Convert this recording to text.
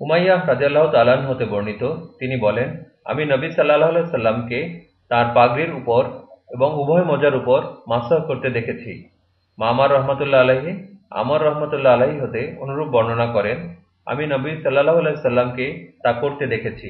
Umayya রাজিয়াল্লাহ তালান হতে বর্ণিত, তিনি বলেন, আমি নবী সাল্লাহ সাল্লামকে তার পাগড়ির উপর এবং উভয় মজার উপর মাসাহ করতে দেখেছি। মামার রহমতুল্লা আলহী আমার রহমতুল্লা আলহী হতে অনুরূপ বর্ণনা করেন, আমি নবী সাল্লাহ সাল্লামকে তা করতে দেখেছি।